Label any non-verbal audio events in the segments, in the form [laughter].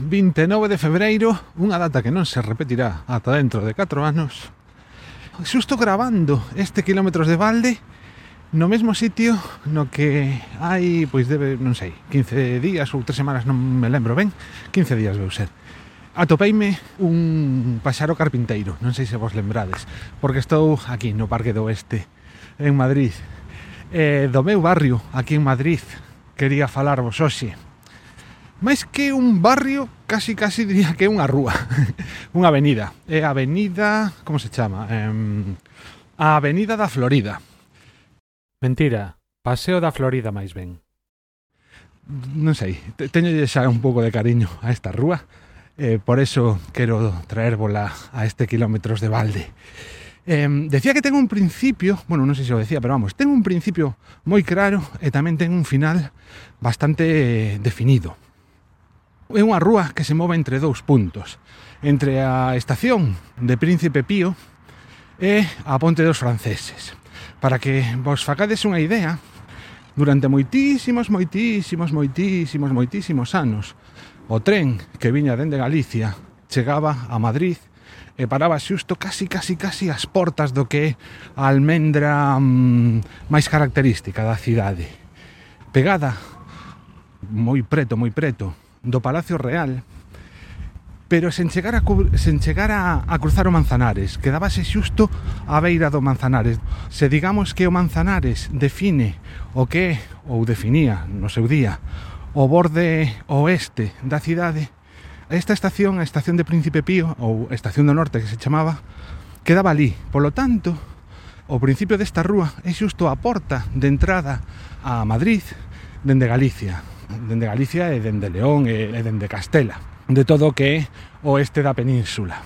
29 de febreiro, unha data que non se repetirá ata dentro de 4 anos, xusto gravando este kilómetros de balde no mesmo sitio no que hai, pois debe, non sei, 15 días ou 3 semanas, non me lembro ben, 15 días veu ser. Atopeime un paxaro carpinteiro, non sei se vos lembrades, porque estou aquí no Parque do Oeste, en Madrid. Eh, do meu barrio, aquí en Madrid, quería falarvos hoxe, máis que un barrio, casi casi diría que é unha rúa, [laughs] unha avenida. É a avenida, como se chama? Eh, a Avenida da Florida. Mentira, Paseo da Florida máis ben. Non sei, teño xa un pouco de cariño a esta rúa, eh, por eso quero traérvola a este kilómetros de balde. Eh, decía que ten un principio, bueno, non sei se o decía, pero vamos, ten un principio moi claro e tamén ten un final bastante eh, definido. É unha rúa que se move entre dous puntos, entre a estación de Príncipe Pío e a Ponte dos Franceses. Para que vos facades unha idea, durante moitísimos, moitísimos, moitísimos, moitísimos anos, o tren que viña dende Galicia chegaba a Madrid e paraba xusto casi, casi, casi as portas do que é a almendra mm, máis característica da cidade. Pegada moi preto, moi preto do Palacio Real. Pero sen chegar a, sen chegar a, a cruzar o Manzanares quedábase xusto a beira do Manzanares. Se digamos que o Manzanares define o que ou definía no seu día o borde oeste da cidade esta estación, a estación de Príncipe Pío ou estación do norte que se chamaba quedaba ali, polo tanto o principio desta rúa é xusto a porta de entrada a Madrid dende Galicia dende Galicia e dende León e, e dende Castela, de todo o que é oeste da península.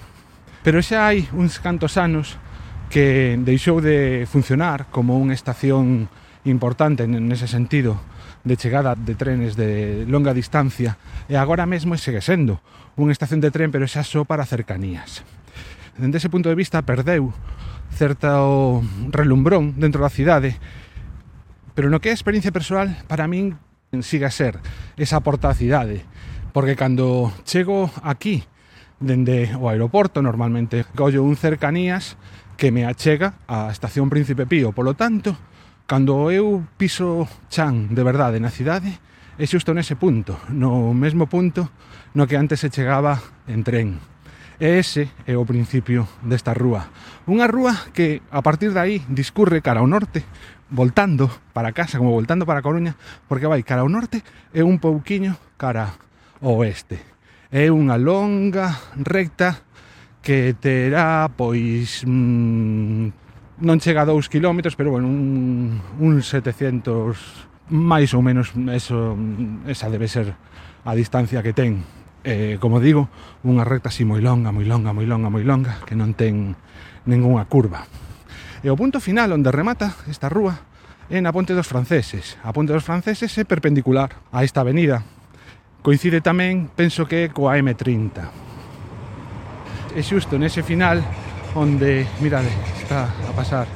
Pero xa hai uns cantos anos que deixou de funcionar como unha estación importante nese sentido de chegada de trenes de longa distancia e agora mesmo segue sendo unha estación de tren pero xa só para cercanías. Dende ese punto de vista perdeu certo relumbrón dentro da cidade pero no que é experiencia persoal para min consiga ser esa portacidade porque cando chego aquí dende o aeroporto normalmente collo un cercanías que me achega á estación Príncipe Pío polo tanto, cando eu piso chan de verdade na cidade é xusto nese punto, no mesmo punto no que antes se chegaba en tren. E ese é o principio desta rúa. Unha rúa que a partir de aí discurre cara ao norte voltando para casa, como voltando para Coruña, porque vai cara ao norte e un pouquiño cara ao oeste. É unha longa recta que terá pois mmm, non chega a 2 km, pero bueno, un, un 700 máis ou menos eso, esa debe ser a distancia que ten eh, como digo, unha recta así moi longa, moi longa, moi longa, moi longa, que non ten ningunha curva. E o punto final onde remata esta rúa é na Ponte dos Franceses. A Ponte dos Franceses é perpendicular a esta avenida. Coincide tamén, penso que coa M30. E xusto nese final onde, mirade, está a pasar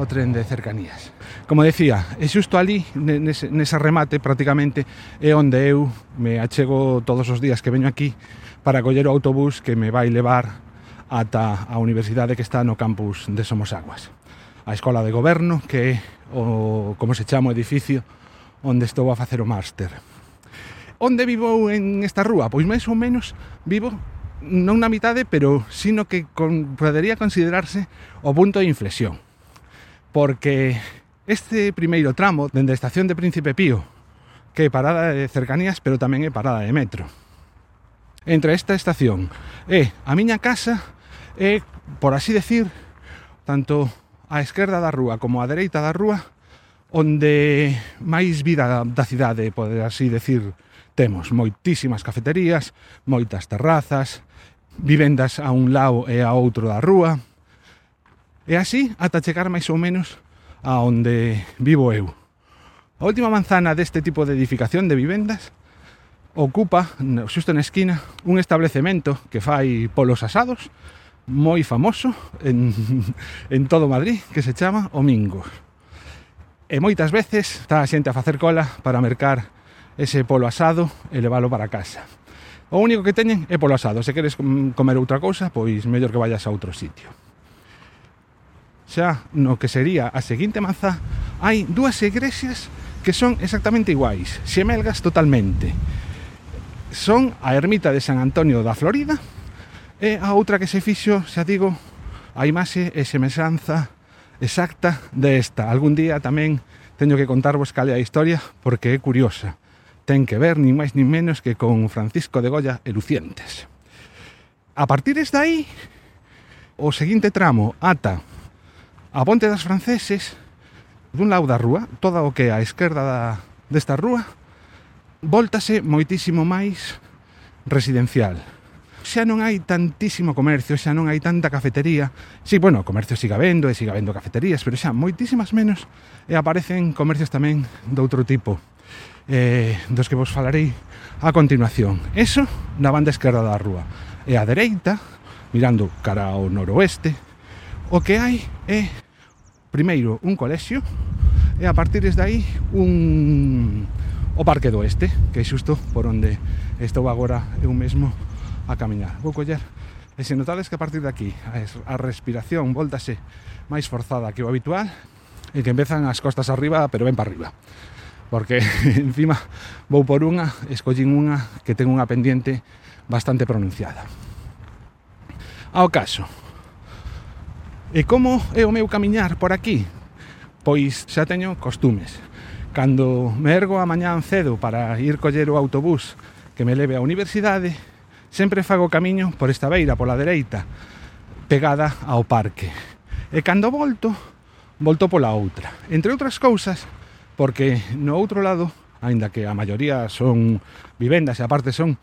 o tren de cercanías. Como decía, é xusto ali, nese, nese remate prácticamente, é onde eu me achego todos os días que veño aquí para coller o autobús que me vai levar ata a universidade que está no campus de Somosaguas. A Escola de Goberno, que é o, como se chama o edificio onde estou a facer o máster. Onde vivo en esta rúa? Pois máis ou menos vivo non na mitade, pero sino que con, podería considerarse o punto de inflexión. Porque este primeiro tramo, dende a estación de Príncipe Pío, que é parada de cercanías, pero tamén é parada de metro entre esta estación e a miña casa e, por así decir, tanto á esquerda da rúa como á dereita da rúa, onde máis vida da cidade, poder así decir, temos moitísimas cafeterías, moitas terrazas, vivendas a un lado e a outro da rúa, e así ata chegar máis ou menos a onde vivo eu. A última manzana deste tipo de edificación de vivendas ocupa, xusto na esquina, un establecemento que fai polos asados moi famoso en, [laughs] en todo Madrid que se chama O Mingo. E moitas veces está a xente a facer cola para mercar ese polo asado e leválo para casa. O único que teñen é polo asado. Se queres mm, comer outra cousa, pois mellor que vayas a outro sitio. Xa no que sería a seguinte manzá, hai dúas igrexas que son exactamente iguais, xemelgas totalmente. Son a ermita de San Antonio da Florida, E a outra que se fixo, xa digo, a imaxe e semellanza exacta desta. Algún día tamén teño que contarvos cal é a historia porque é curiosa. Ten que ver nin máis nin menos que con Francisco de Goya e Lucientes. A partir de aí, o seguinte tramo ata a Ponte das Franceses, dun lado da rúa, toda o que a esquerda da, desta rúa, voltase moitísimo máis residencial xa non hai tantísimo comercio, xa non hai tanta cafetería. Si, sí, bueno, o comercio siga vendo e siga vendo cafeterías, pero xa moitísimas menos e aparecen comercios tamén de outro tipo. Eh, dos que vos falarei a continuación. Eso na banda esquerda da rúa. E a dereita, mirando cara ao noroeste, o que hai é primeiro un colexio e a partir de aí un o Parque do Oeste, que é xusto por onde estou agora eu mesmo a camiñar. Vou coller E se notades que a partir de aquí a respiración voltase máis forzada que o habitual e que empezan as costas arriba, pero ben para arriba. Porque [laughs] encima vou por unha, escollín unha que ten unha pendiente bastante pronunciada. Ao caso, e como é o meu camiñar por aquí? Pois xa teño costumes. Cando me ergo a mañán cedo para ir coller o autobús que me leve á universidade, Sempre fago camiño por esta beira, pola dereita, pegada ao parque. E cando volto, volto pola outra. Entre outras cousas, porque no outro lado aínda que a maioría son vivendas e aparte son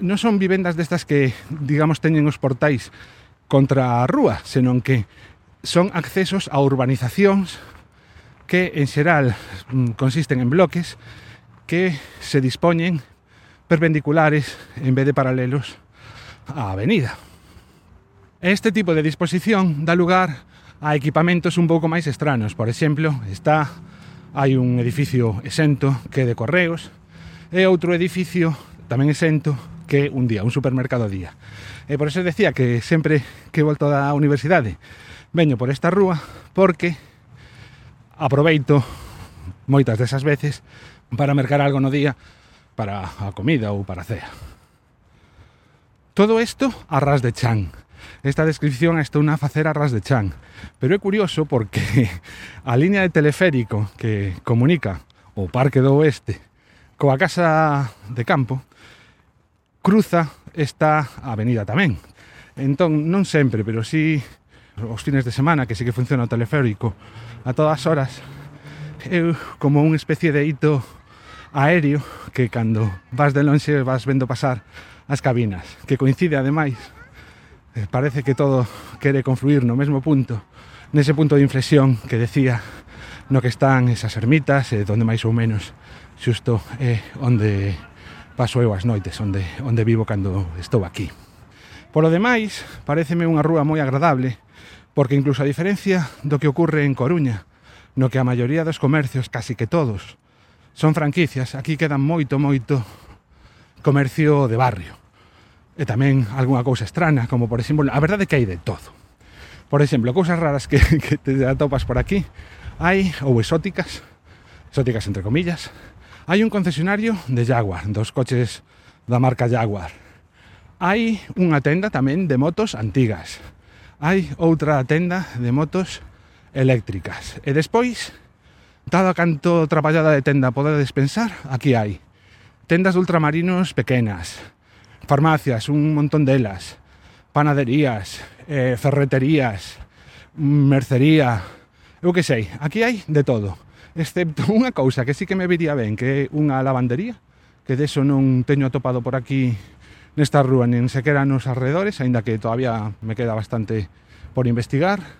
non son vivendas destas que digamos teñen os portais contra a rúa, senón que son accesos a urbanizacións que en xeral mm, consisten en bloques que se dispoñen perpendiculares en vez de paralelos a avenida. Este tipo de disposición dá lugar a equipamentos un pouco máis estranos. Por exemplo, está hai un edificio exento que é de correos e outro edificio tamén exento que un día, un supermercado día. E por eso decía que sempre que volto da universidade veño por esta rúa porque aproveito moitas desas veces para mercar algo no día para a comida ou para a cea. Todo isto a ras de chan. Esta descripción está unha facer a ras de chan. Pero é curioso porque a línea de teleférico que comunica o Parque do Oeste coa Casa de Campo cruza esta avenida tamén. Entón, non sempre, pero si os fines de semana, que sí que funciona o teleférico a todas horas, é como unha especie de hito aéreo que cando vas de lonxe vas vendo pasar as cabinas, que coincide ademais eh, parece que todo quere confluir no mesmo punto, nese punto de inflexión que decía no que están esas ermitas, e donde máis ou menos xusto é onde paso eu as noites, onde, onde vivo cando estou aquí. Por lo demais, pareceme unha rúa moi agradable, porque incluso a diferencia do que ocurre en Coruña, no que a maioría dos comercios, casi que todos, son franquicias. Aquí quedan moito, moito comercio de barrio. E tamén algunha cousa estrana, como por exemplo, a verdade é que hai de todo. Por exemplo, cousas raras que, [laughs] que te atopas por aquí, hai, ou exóticas, exóticas entre comillas, hai un concesionario de Jaguar, dos coches da marca Jaguar. Hai unha tenda tamén de motos antigas. Hai outra tenda de motos eléctricas. E despois, Dado canto traballada de tenda podedes pensar, aquí hai. Tendas de ultramarinos pequenas, farmacias, un montón delas, panaderías, eh, ferreterías, mercería, eu que sei, aquí hai de todo, excepto [laughs] unha cousa que sí que me viría ben, que é unha lavandería, que deso non teño atopado por aquí nesta rúa, nen sequera nos arredores, aínda que todavía me queda bastante por investigar,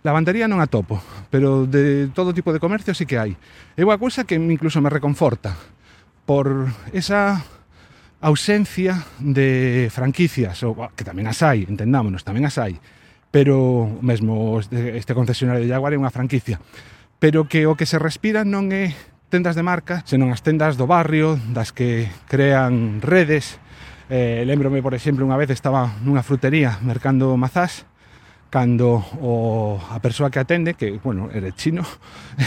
Lavandería non atopo, pero de todo tipo de comercio sí que hai. É unha cousa que incluso me reconforta por esa ausencia de franquicias, ou, que tamén as hai, entendámonos, tamén as hai, pero mesmo este concesionario de Jaguar é unha franquicia, pero que o que se respira non é tendas de marca, senón as tendas do barrio, das que crean redes. Eh, lembrome, por exemplo, unha vez estaba nunha frutería mercando mazás cando o, a persoa que atende, que, bueno, era chino,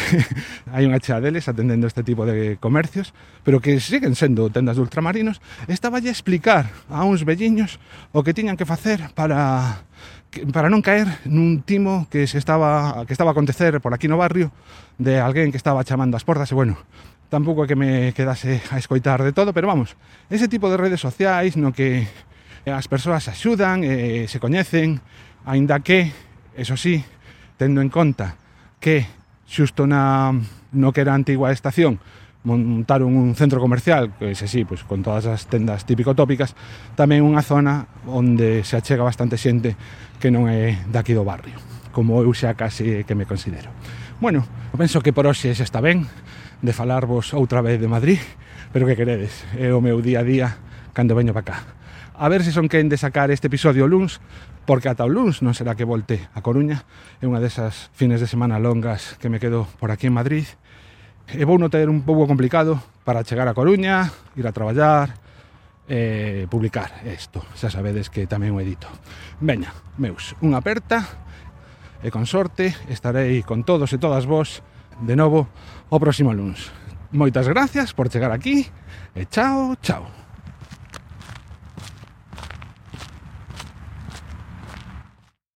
[laughs] hai unha chea deles atendendo este tipo de comercios, pero que siguen sendo tendas de ultramarinos, estaba a explicar a uns velliños o que tiñan que facer para para non caer nun timo que se estaba que estaba a acontecer por aquí no barrio de alguén que estaba chamando as portas e bueno, tampouco que me quedase a escoitar de todo, pero vamos, ese tipo de redes sociais no que as persoas axudan, eh, se coñecen, aínda que, eso sí, tendo en conta que xusto na, no que era a antigua estación montaron un centro comercial, que ese sí, pois, con todas as tendas típico-tópicas, tamén unha zona onde se achega bastante xente que non é daqui do barrio, como eu xa casi que me considero. Bueno, penso que por hoxe xa está ben de falarvos outra vez de Madrid, pero que queredes, é o meu día a día cando veño para cá a ver se son quen de sacar este episodio luns, porque ata o luns non será que volte a Coruña, é unha desas fines de semana longas que me quedo por aquí en Madrid, e vou notar un pouco complicado para chegar a Coruña, ir a traballar, e publicar isto. Xa sabedes que tamén o edito. Veña, meus, unha aperta, e con sorte estarei con todos e todas vos de novo o próximo lunes. Moitas gracias por chegar aquí e chao, chao.